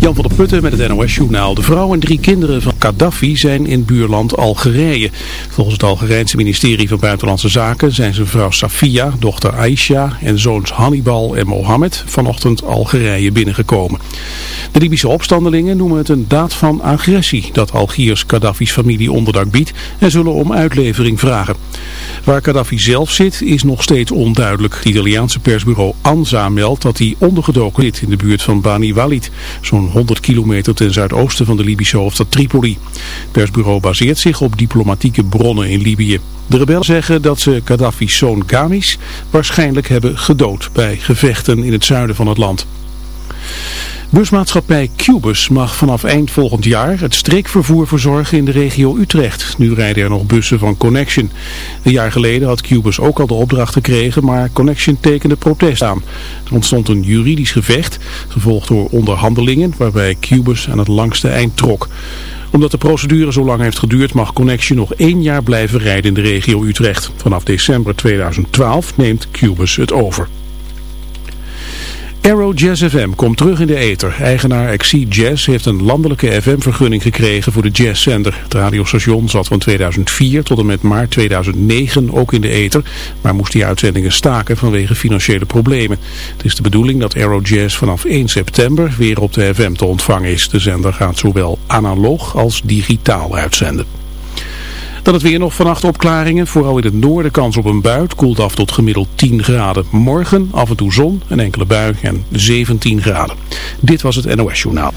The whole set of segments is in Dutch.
Jan van der Putten met het NOS-journaal. De vrouw en drie kinderen van Gaddafi zijn in buurland Algerije. Volgens het Algerijnse ministerie van Buitenlandse Zaken zijn zijn vrouw Safia, dochter Aisha en zoons Hannibal en Mohammed vanochtend Algerije binnengekomen. De Libische opstandelingen noemen het een daad van agressie dat Algiers Gaddafi's familie onderdak biedt en zullen om uitlevering vragen. Waar Gaddafi zelf zit is nog steeds onduidelijk. Het Italiaanse persbureau ANSA meldt dat hij ondergedoken zit in de buurt van Bani Walid, zo'n 100 kilometer ten zuidoosten van de Libische hoofdstad Tripoli. Het persbureau baseert zich op diplomatieke bronnen in Libië. De rebellen zeggen dat ze Gaddafi's zoon Gamis waarschijnlijk hebben gedood bij gevechten in het zuiden van het land. Busmaatschappij Cubus mag vanaf eind volgend jaar het streekvervoer verzorgen in de regio Utrecht. Nu rijden er nog bussen van Connection. Een jaar geleden had Cubus ook al de opdracht gekregen, maar Connection tekende protest aan. Er ontstond een juridisch gevecht, gevolgd door onderhandelingen waarbij Cubus aan het langste eind trok omdat de procedure zo lang heeft geduurd mag Connection nog één jaar blijven rijden in de regio Utrecht. Vanaf december 2012 neemt Cubus het over. Aero Jazz FM komt terug in de ether. Eigenaar Exceed Jazz heeft een landelijke FM-vergunning gekregen voor de jazzzender. Het radiostation zat van 2004 tot en met maart 2009 ook in de ether, maar moest die uitzendingen staken vanwege financiële problemen. Het is de bedoeling dat Aero Jazz vanaf 1 september weer op de FM te ontvangen is. De zender gaat zowel analoog als digitaal uitzenden. Dan het weer nog vannacht opklaringen. Vooral in het noorden kans op een bui. koelt af tot gemiddeld 10 graden. Morgen af en toe zon, een enkele bui en 17 graden. Dit was het NOS Journaal.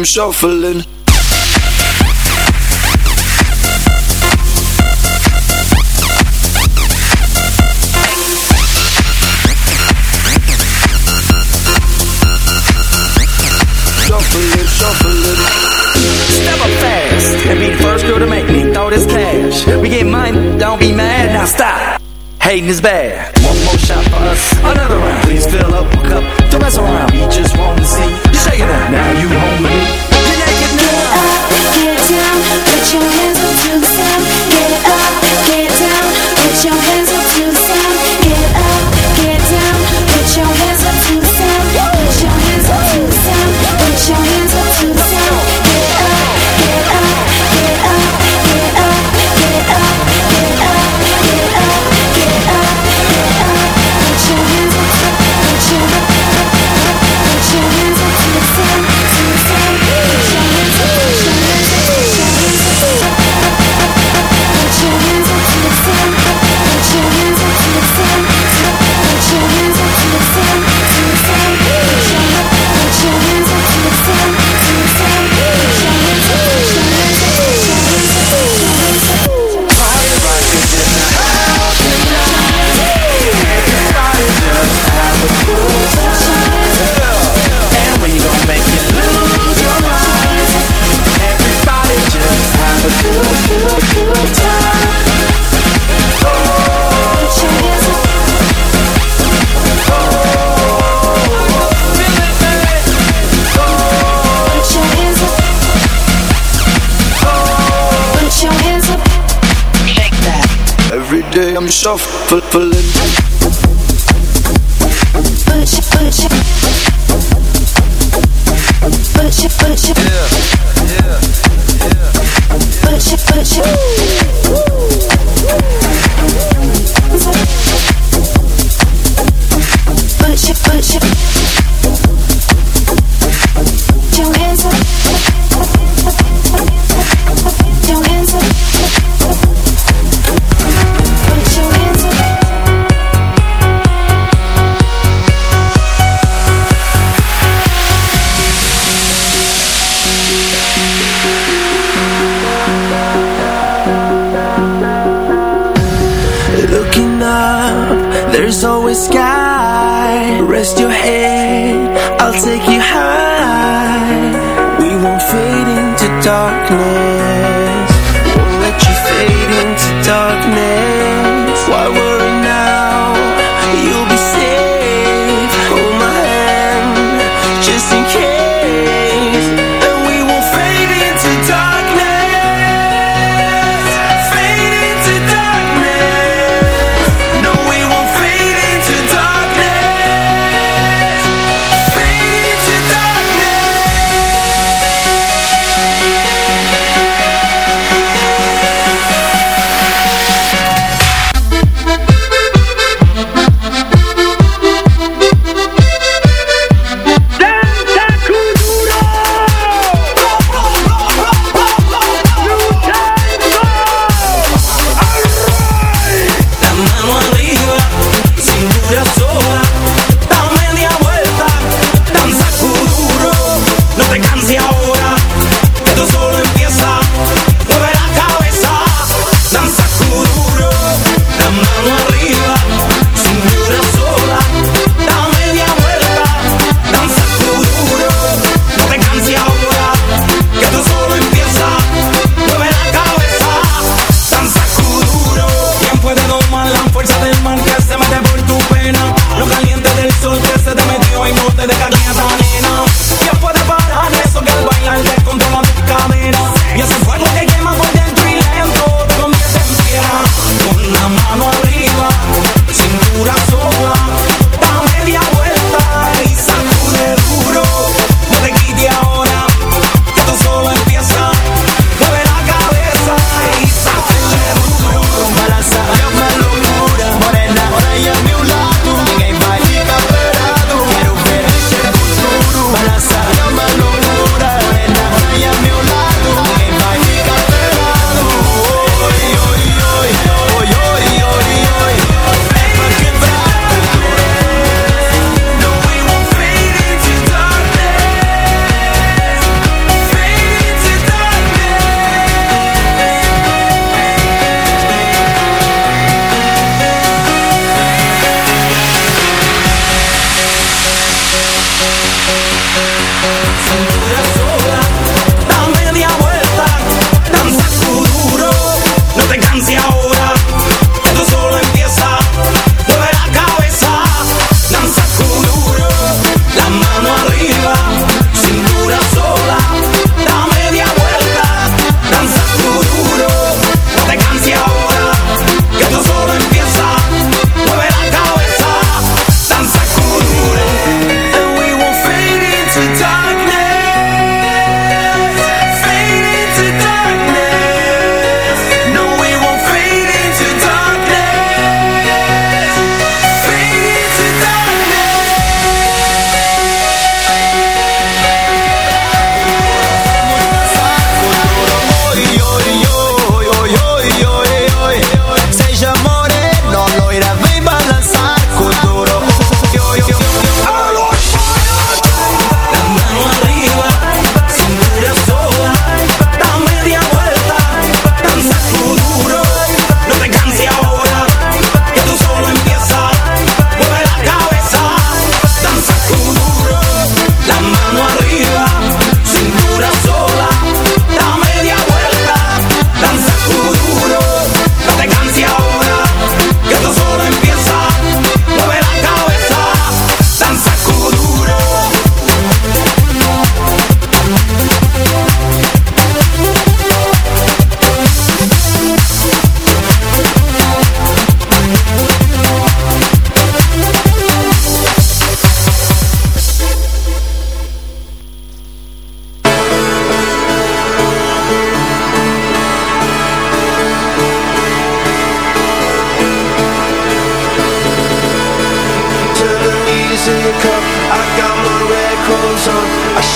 I'm shuffling. Shuffling, shuffling. Step up fast. And be the first girl to make me throw this cash. We get mine, don't be mad, now stop. Hating is bad. One more shot for us, another round. Please fill up a cup, don't mess around. We just wanna see you shaking out. Now you home with me. I'm shuffling.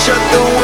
Shut the world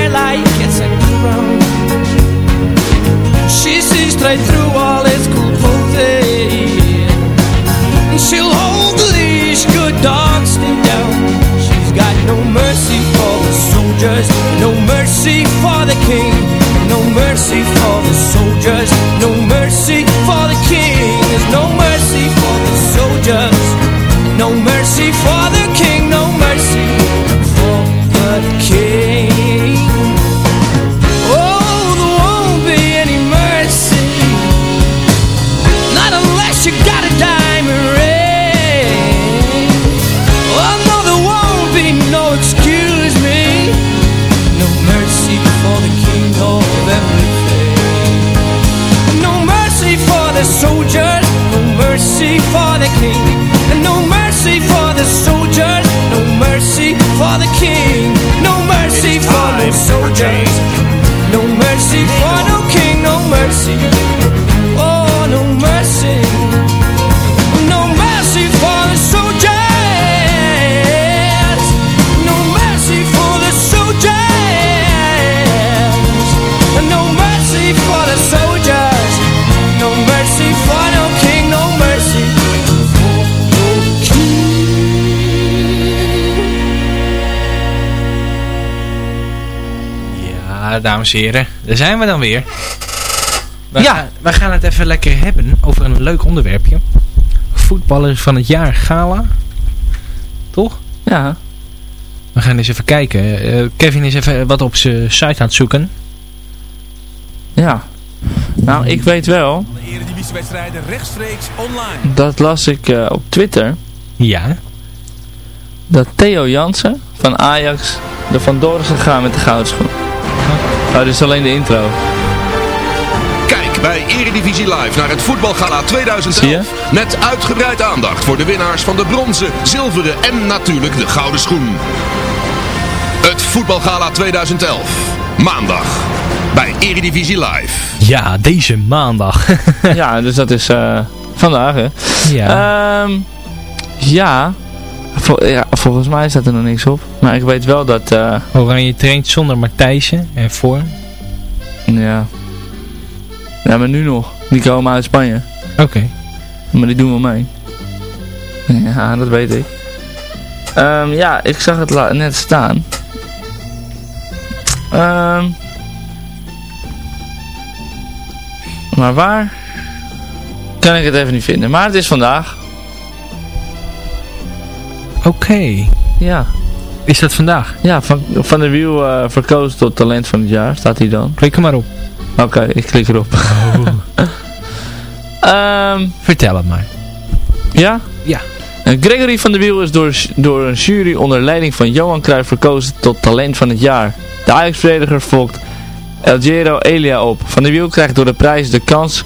like it's a crown. She sees straight through all his cool posing. Eh? She'll hold the leash, good dog, stay down. She's got no mercy for the soldiers, no mercy for the king, no mercy for the soldiers, no mercy dames en heren, daar zijn we dan weer. We Ja. Gaan, we gaan het even lekker hebben over een leuk onderwerpje. Voetballer van het jaar gala. Toch? Ja. We gaan eens even kijken. Eh, Kevin is even wat op zijn site aan het zoeken. Ja. Nou, ik weet wel, Eredivisiewedstrijden rechtstreeks online. dat las ik eh, op Twitter, Ja. dat Theo Jansen van Ajax er vandoor is gegaan met de goudschoen. Oh, dit is alleen de intro. Kijk bij Eredivisie Live naar het voetbalgala 2011. Zie je? Met uitgebreid aandacht voor de winnaars van de bronzen, zilveren en natuurlijk de gouden schoen. Het voetbalgala 2011. Maandag. Bij Eredivisie Live. Ja, deze maandag. ja, dus dat is eh, vandaag hè. ja. Ehm, ja. Vol- ja, volgens mij staat er nog niks op. Maar ik weet wel dat, eh, Oranje traint zonder Matthijssen en voor. ja. Ja, maar nu nog. Die komen uit Spanje. Oké. Maar die doen wel mee. Ja, dat weet ik. Ehm, ja, ik zag het net staan. Ehm, maar waar? Kan ik het even niet vinden. Maar het is vandaag. Oké. Ja. Is dat vandaag? Ja, van, van de Wiel eh, verkozen tot talent van het jaar. Staat hij dan. Klik er maar op. Oké, ik klik erop. Ehm, Vertel het maar. ja? Ja. En Gregory van der Wiel is door, door een jury onder leiding van Johan Cruijff verkozen tot talent van het jaar. De Ajax-verdediger volgt Elgero Elia op. Van der Wiel krijgt door de prijs de kans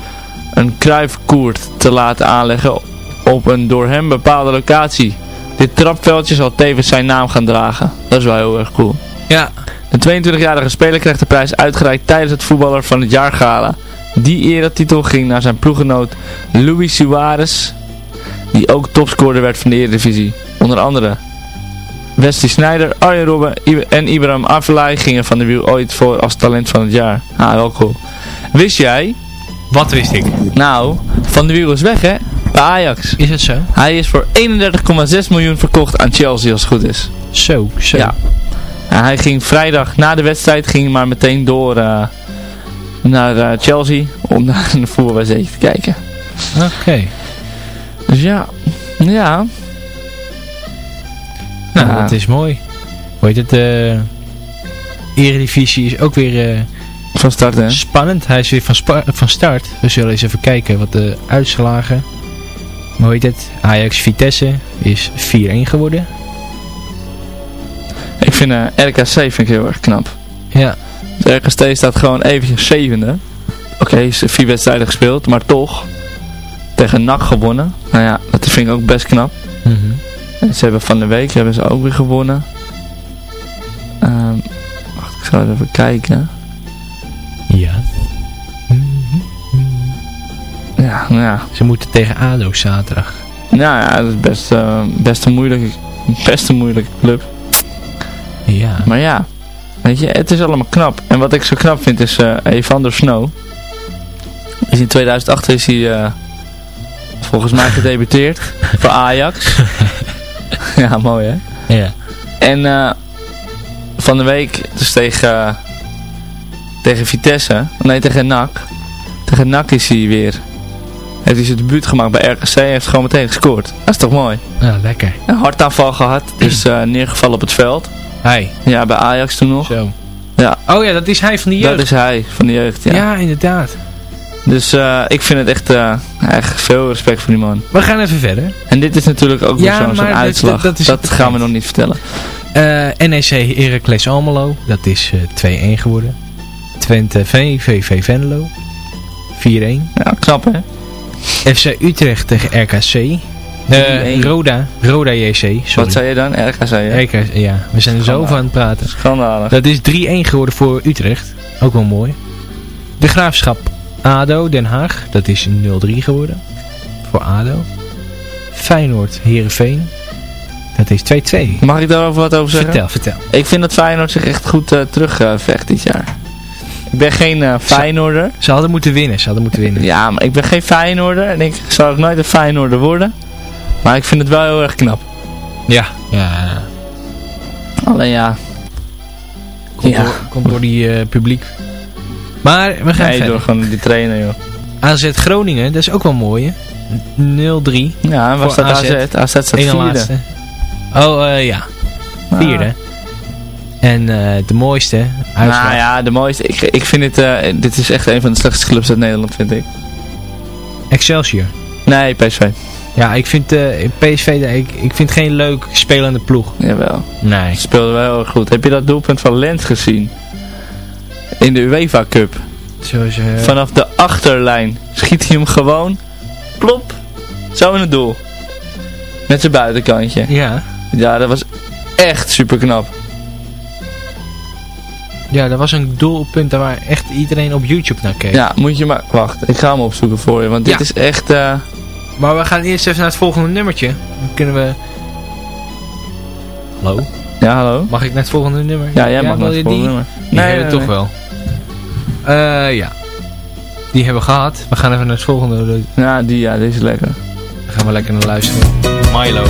een Cruijff-koert te laten aanleggen op een door hem bepaalde locatie. Dit trapveldje zal tevens zijn naam gaan dragen. Dat is wel heel erg cool. Ja. De 22-jarige speler krijgt de prijs uitgereikt tijdens het voetballer van het jaar gala. Die eretitel ging naar zijn ploeggenoot Luis Suarez, die ook topscorer werd van de Eredivisie. Onder andere Wesley Sneijder, Arjen Robben en Ibrahim Afellay gingen van de wiel ooit voor als talent van het jaar. Ah, wel cool. Wist jij? Wat wist ik? Nou, Van de Wiel is weg hè, bij Ajax. Is het zo? Hij is voor 31,6 miljoen verkocht aan Chelsea als het goed is. Zo, zo. Ja. En hij ging vrijdag na de wedstrijd ging maar meteen door eh, naar eh, Chelsea om naar een voetbalwedstrijd te kijken. Oké. Dus ja, ja. Nou, Ja. dat is mooi. Hoe heet het? eh Eredivisie is ook weer Van start hè. spannend. Hij is weer van, van start. We zullen eens even kijken wat de uitslagen. Hoe heet het? Ajax Vitesse is 4-1 geworden. Ik vind eh, RKC vind ik heel erg knap. Ja. De RKC staat gewoon eventjes zevende. Oké, ze heeft vier wedstrijden gespeeld, maar toch tegen NAC gewonnen. Nou ja, dat vind ik ook best knap. Mhm. En ze hebben van de week hebben ze ook weer gewonnen. Ehm, wacht, ik zal even kijken. Ja, nou ja. Ze moeten tegen ADO zaterdag. Nou ja, dat is best, eh, best, een moeilijke, best een moeilijke club. Ja. Maar ja, weet je, het is allemaal knap. En wat ik zo knap vind is eh Evander Snow. Is in 2008 is hij eh, volgens mij gedebuteerd voor Ajax. ja, mooi hè. Ja. En eh, van de week, dus tegen, tegen Vitesse. Nee, tegen NAC. Tegen NAC is hij weer. Heeft hij zijn debuut gemaakt bij RKC en heeft gewoon meteen gescoord. Dat is toch mooi? Ja, lekker. Een hartaanval gehad, dus eh, neergevallen op het veld. Hij. Ja, bij Ajax toen nog. Zo. Ja. Oh ja, dat is hij van de jeugd. Dat is hij, van de jeugd, ja. ja. inderdaad. Dus eh, ik vind het echt, echt veel respect voor die man. We gaan even verder. En dit is natuurlijk ook Ja, weer zo'n uitslag. dat- gaan we nog niet vertellen. Eh, NEC Heracles Almelo, dat is eh, 2-1 geworden. Twente VVV Venlo, 4-1. Ja, knap hè? FC Utrecht tegen RKC. Eh 3-1. Roda, Roda JC, sorry. Wat zei je dan? RKC hè? RKC, ja, we zijn er zo van aan het praten. Schandalig. Dat is 3-1 geworden voor Utrecht. Ook wel mooi. De Graafschap ADO Den Haag. Dat is 0-3 geworden. Voor ADO. Feyenoord Heerenveen. Dat is 2-2. Mag ik daarover wat over zeggen? Vertel, vertel. Ik vind dat Feyenoord zich echt goed eh, terugvecht dit jaar. Ik ben geen eh Feyenoorder. Ze hadden moeten winnen. Ze hadden moeten winnen. Ja, maar ik ben geen Feyenoorder. En ik zal ook nooit een Feyenoorder worden. Maar ik vind het wel heel erg knap. Ja. ja. Alleen ja, Komt, Ja. door, komt door die eh, publiek. Maar we gaan nee, verder. door gewoon die trainer joh. AZ Groningen, dat is ook wel mooi hè. 0-3. Ja, en waar Voor staat AZ? AZ? AZ staat vierde. laatste. Oh eh, ja, Ah. En eh, de mooiste. Nou ja, de mooiste. Ik, ik vind dit, eh, dit is echt een van de slechtste clubs uit Nederland, vind ik. Excelsior. Nee, PSV. Ja, ik vind eh, PSV, ik, ik vind geen leuk spelende ploeg. Jawel. Nee. Ze speelden wel heel erg goed. Heb je dat doelpunt van Lens gezien? In de UEFA Cup. Zoals, Vanaf de achterlijn schiet hij hem gewoon. Plop. Zo in het doel. Met zijn buitenkantje. Ja. Ja, dat was echt super knap. Ja, dat was een doelpunt waar echt iedereen op YouTube naar keek. Ja, moet je maar... Wacht, ik ga hem opzoeken voor je. Want dit Ja. is echt... eh, Maar we gaan eerst even naar het volgende nummertje. Dan kunnen we... Hallo? Ja, hallo? Mag ik naar het volgende nummer? Ja, jij mag wil naar het volgende nummer. Die Nee, hebben we nee, toch wel. Eh ja. Die hebben we gehad. We gaan even naar het volgende. Dan Ja, die, ja, deze is lekker. gaan we lekker naar luisteren. Milo.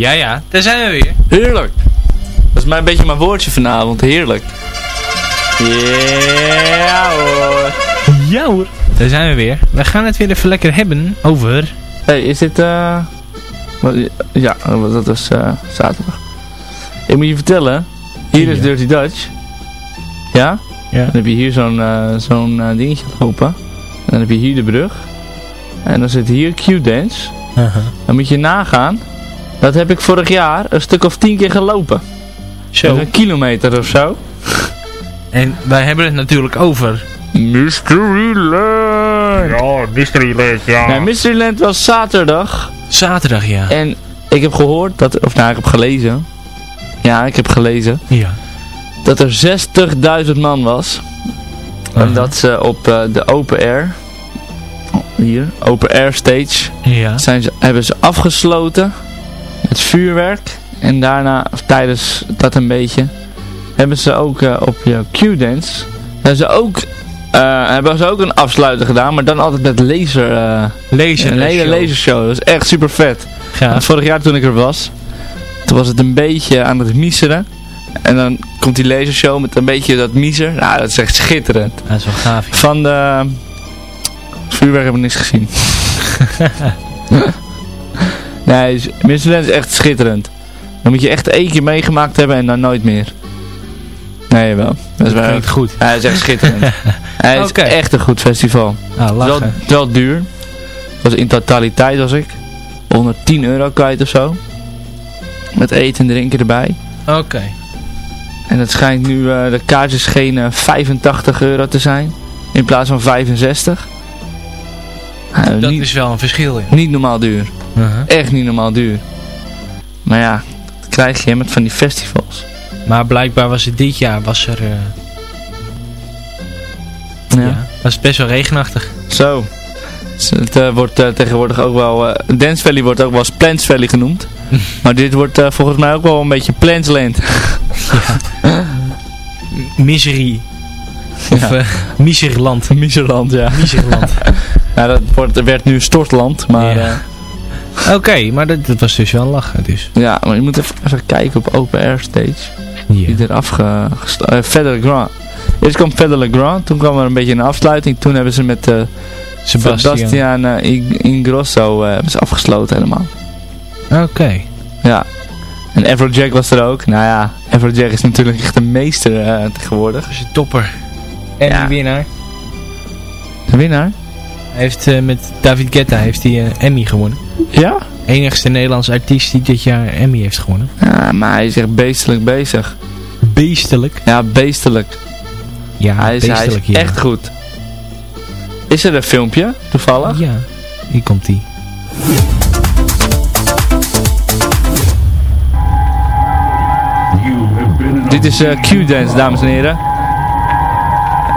Ja, ja, daar zijn we weer. Heerlijk. Dat is mijn beetje mijn woordje vanavond. Heerlijk. Ja hoor. Ja hoor. Daar zijn we weer. We gaan het weer even lekker hebben over... hey, is dit... eh ja, dat was eh, zaterdag. Ik moet je vertellen. Hier is. Dirty Dutch. Ja? Ja. Dan heb je hier zo'n eh, zo'n eh, dingetje lopen. En dan heb je hier de brug. En dan zit hier Q-Dance. Dan moet je nagaan. Dat heb ik vorig jaar een stuk of tien keer gelopen. Zo. Dus een kilometer of zo. En wij hebben het natuurlijk over... Mysteryland. Ja, Mysteryland, ja. Nee, Mysteryland was zaterdag. Zaterdag, ja. En ik heb gehoord dat, of nou ik heb gelezen. Ja, ik heb gelezen. Ja. Dat er 60.000 man was. En dat ze op eh, de open air. Hier, open air stage. Ja. Zijn ze, hebben ze afgesloten. Met vuurwerk. En daarna, of tijdens dat een beetje. Hebben ze ook eh, op je Q-dance. Hebben ze ook. eh, hebben ze ook een afsluiter gedaan, maar dan altijd met laser. eh, Laser een hele show. lasershow. Dat is echt super vet. Ja. Want vorig jaar toen ik er was, toen was het een beetje aan het miseren. En dan komt die lasershow met een beetje dat miser. Nou, dat is echt schitterend. Dat is wel gaaf. Van de vuurwerk heb ik niks gezien. nee, Michelin is echt schitterend. Dan moet je echt één keer meegemaakt hebben en dan nooit meer. Nee, wel. Dat is Dat wel goed. Hij is echt schitterend. Hij is echt een goed festival. Ah, Wel, lachen. wel duur. Was in totaliteit was ik 110 euro kwijt of zo. Met eten en drinken erbij. Oké. En het schijnt nu eh, de kaartjes geen eh, 85 euro te zijn. In plaats van 65. Eh, Dat niet, is wel een verschil, ja. niet normaal duur. Uh-huh. Echt niet normaal duur. Maar ja, dat krijg je met van die festivals. Maar blijkbaar was het dit jaar, was er... eh, Ja. ja. Was het best wel regenachtig. Zo. Dus Het eh, wordt eh, tegenwoordig ook wel... Dance Valley wordt ook wel eens Plants Valley genoemd. maar dit wordt volgens mij ook wel een beetje Plantsland. Miserie. Of Ja. Miserland. Miserland, ja. Miserland. ja dat wordt, werd nu Stortland, maar... Ja. Eh, Oké, maar dat, dat was dus wel lachen. Dus. Ja, maar je moet even, even kijken op Open Air Stage. Die Ja. er afgesloten. Uh, Federer Grand. Eerst kwam Federer Grand, toen kwam er een beetje een afsluiting. Toen hebben ze met eh Sebastian. Sebastian eh, In- Ingrosso eh, hebben ze afgesloten helemaal. Oké. Ja. En Afrojack was er ook. Nou ja, Afrojack is natuurlijk echt een meester eh, tegenwoordig. Dat is een topper. En Ja. die winnaar. De winnaar? Hij heeft eh, met David Guetta heeft hij eh, Emmy gewonnen. Ja? Enigste Nederlandse artiest die dit jaar Emmy heeft gewonnen. Ja, maar hij is echt beestelijk bezig. Beestelijk. Ja, beestelijk. Ja, hij is, hij beestelijk, is ja. echt goed. Is er een filmpje, toevallig? Ja, hier komt hij. Dit is eh, Q-Dance, dames en heren.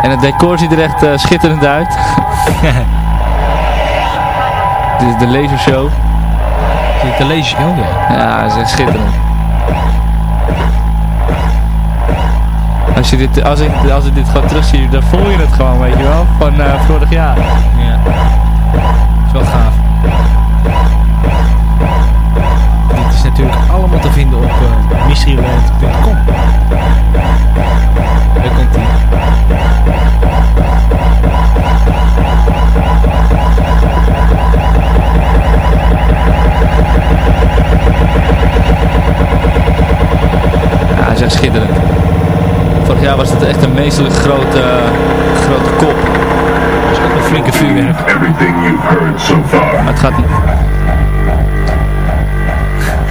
En het decor ziet er echt schitterend uit. Dit is de lasershow. Te lezen? Oh ja. Ja, dat is echt schitterend. Als je dit, als ik, als ik dit gewoon terugzie, dan voel je het gewoon, weet je wel, van eh, vorig jaar. Ja. is wel gaaf. Dit is natuurlijk allemaal te vinden op uh, mysteryland.com. is echt schitterend. Vorig jaar was het echt een meestelijk grote, grote kop. Dat is ook een flinke vuurwerk. Everything you've heard so far. Maar het gaat niet.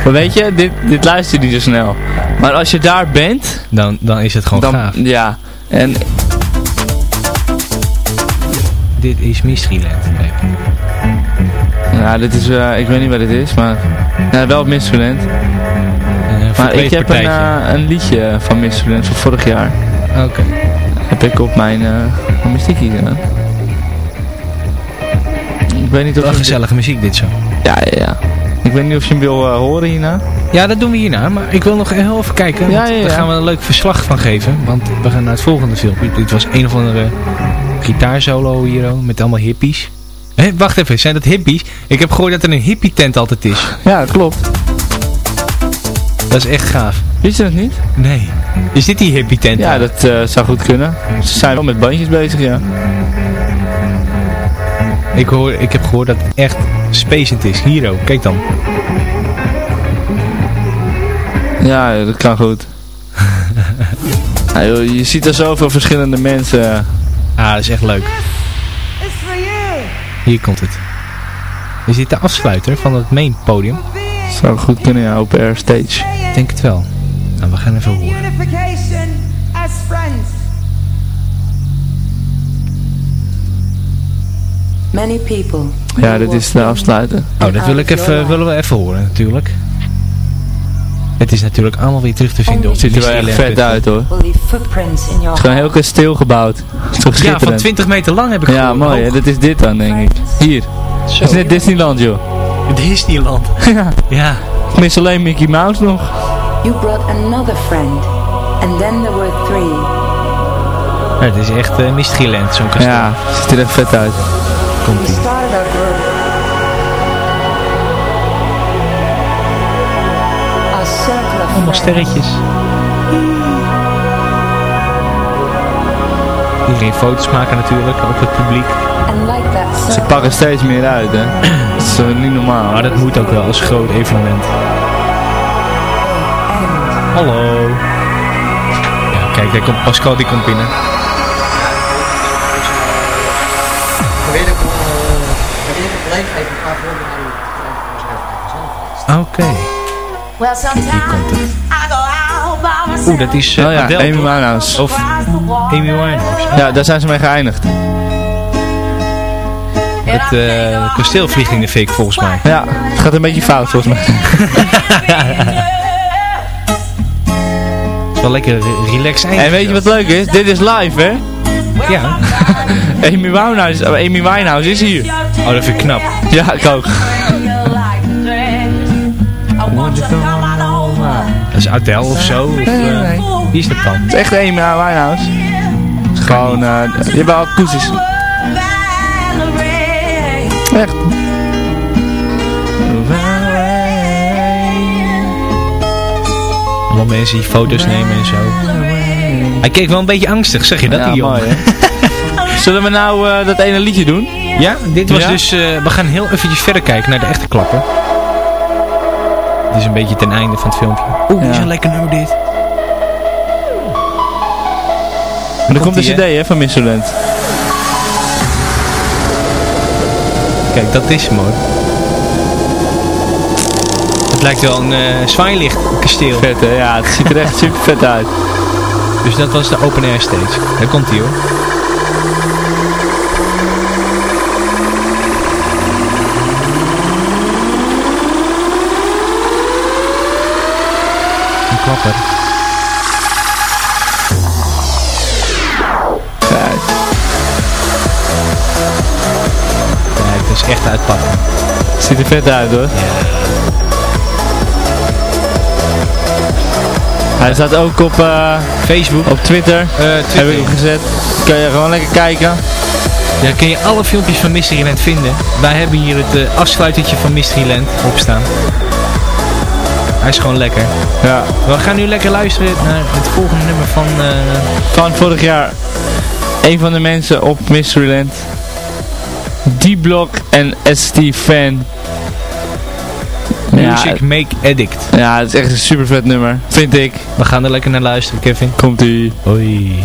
Maar weet je, dit, dit luister je niet zo snel. Maar als je daar bent, Dan, dan is het gewoon dan, gaaf. ja. En Dit is Mysteryland. Ja, dit is, eh, ik weet niet wat dit is, maar ja, wel Mysteryland. Eh, Maar ik heb een, eh, een liedje van Mysteryland van vorig jaar. Oké. Heb ik op mijn, uh, sticky gedaan. Ik weet niet of Wel gezellige muziek dit zo. Ja, ja, ja. Ik weet niet of je hem wil horen hierna. Ja, dat doen we hierna. Maar ik wil nog heel even kijken. Ja, ja, ja. Daar gaan we een leuk verslag van geven. Want we gaan naar het volgende filmpje. Dit was een of andere gitaarsolo hier ook, met allemaal hippies. Hé, wacht even, zijn dat hippies? Ik heb gehoord dat er een hippie tent altijd is. Ja, dat klopt. Dat is echt gaaf. Wist je dat niet? Nee. Is dit die hippie tent? Ja, dat eh, zou goed kunnen. Ze zijn wel met bandjes bezig, ja. Ik, hoor, ik heb gehoord dat het echt spacend is. Hero, kijk dan. Ja, dat kan goed. ja, joh, je ziet er zoveel verschillende mensen. Ah, dat is echt leuk. Hier komt het. Is dit de afsluiter van het main podium? Zou goed kunnen, ja, open air stage. Ik denk het wel. Nou, we gaan even horen. Unification as friends. Many people. Ja, dit is de afsluiter. Oh, dat wil ik even, willen we even horen natuurlijk. Het is natuurlijk allemaal weer terug te vinden op Ziet er wel echt vet uit hoor. Het is gewoon heel kasteel gebouwd. Ja, van 20 meter lang heb ik Ja, mooi hè. Dat is dit dan denk ik. Hier. Dat is net Disneyland joh. Disneyland. ja. Ja. Ik mis alleen Mickey Mouse nog. You brought another friend. And then there were three. Ja, het is echt uh, Mysteryland, zo'n kasteel. Ja, ziet er echt vet uit. Komt We ie. started our group. A circle of Allemaal sterretjes. Iedereen foto's maken natuurlijk, ook het publiek. Ze pakken steeds meer uit hè. Dat is uh, niet normaal. Maar dat moet ook wel als groot evenement. Hallo. Ja, kijk, daar komt Pascal, die komt binnen. Oké. Well, sometimes I go out by myself. Oeh, dat is uh, Oh ja, Adele, Amy? Winehouse. Of Amy Winehouse. Ja, daar zijn ze mee geëindigd. Het uh, kasteel vliegt in de fik volgens mij. Ja, het gaat een beetje fout volgens mij. Het is wel lekker re- relaxed. En weet je wat leuk is? Dit is live hè. Ja. Amy Winehouse, Amy Winehouse is hier. Oh, dat vind ik knap. Ja, ik ook. Dat is Adele of zo? Of, uh, Wie is dat dan? Het is echt Amy Winehouse. Gewoon, uh, je hebt wel akoestisch. Echt. Allemaal mensen die foto's nemen en zo. Hij keek wel een beetje angstig, zeg je dat, Ja, die jongen? mooi, hè? Zullen we nou uh, dat ene liedje doen? Ja, dit was Ja? dus... Uh, we gaan heel eventjes verder kijken naar de echte klappen. Dit is een beetje ten einde van het filmpje. Oeh, Ja. is een lekker nummer dit. En dan komt de die, cd hè, van Missoland. Kijk, dat is mooi. Het lijkt wel een uh, zwaailichtkasteel. Vet hè? Ja, het ziet er echt super vet uit. Dus dat was de open air stage. Daar komt hij hoor. Een klapper. Echt uitpakken. Ziet er vet uit hoor. Hij staat ook op uh, Facebook, op Twitter. Uh, Twitter. Heb ik hem gezet. Kan je gewoon lekker kijken. Ja, kun je alle filmpjes van Mysteryland vinden. Wij hebben hier het uh, afsluitertje van Mysteryland opstaan. Hij is gewoon lekker. Ja. We gaan nu lekker luisteren naar het volgende nummer van... Uh... Van vorig jaar. Een van de mensen op Mysteryland. D-Block en ST Fan. Music ja, Make Addict. Ja, het is echt een super vet nummer. Vind ik. We gaan er lekker naar luisteren, Kevin. Komt-ie. Hoi.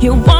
You want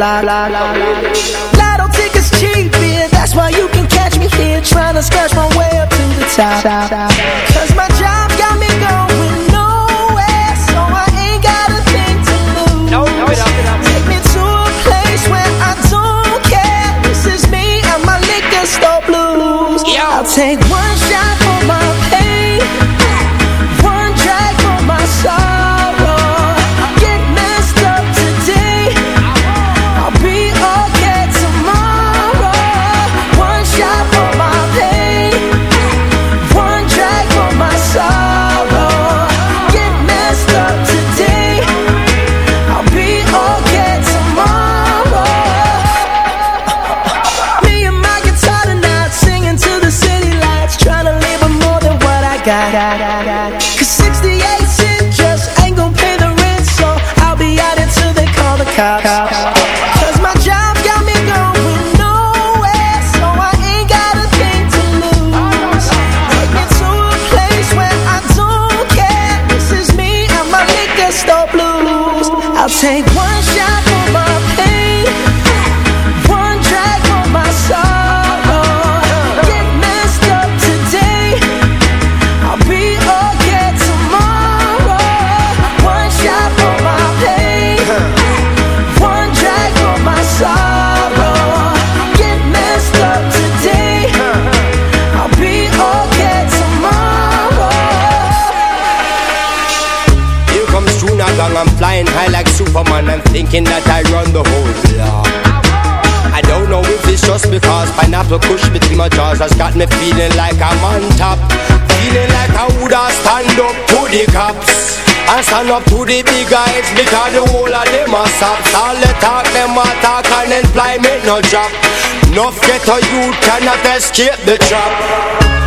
fly, fly, fly. Lotto tickets cheap, yeah, that's why you can catch me here trying to scratch my way up to the top. thinking that I run the whole block. I don't know if it's just because pineapple push between my jaws has got me feeling like I'm on top. Feeling like I woulda stand up to the cops. I stand up to the big guys because the whole of them are sops. All the talk, them attack and employment no job. Enough get a youth cannot escape the trap.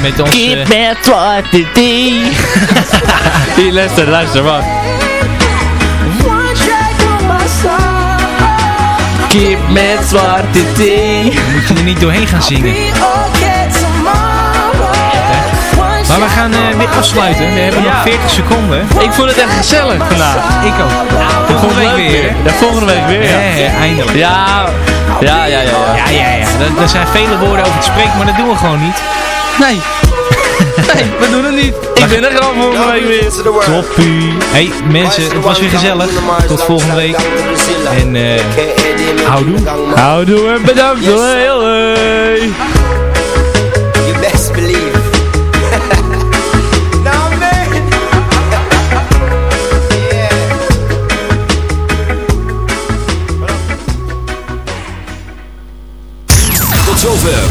Met ons... Keep eh, me zwarte thee. Hier, luister, luister, wacht. Keep me zwarte thee. moet je er niet doorheen gaan zingen. Maar we gaan eh, weer afsluiten. We hebben Ja. nog 40 seconden. Ik vond het echt gezellig vandaag. Ik ook. Volgende week weer. Ja, volgende week weer. Ja, Ja, ja, eindelijk. ja, ja, ja. ja, ja. Ja, ja, ja. Er, er zijn vele woorden over te spreken, maar dat doen we gewoon niet. Nee. Nee, we doen het niet. Ik ben er gewoon volgende week weer. Toppie. Hey mensen, het was weer gezellig. Tot volgende week. En eh houdoe. Houdoe en bedankt. Hoi, hoi. You best believe.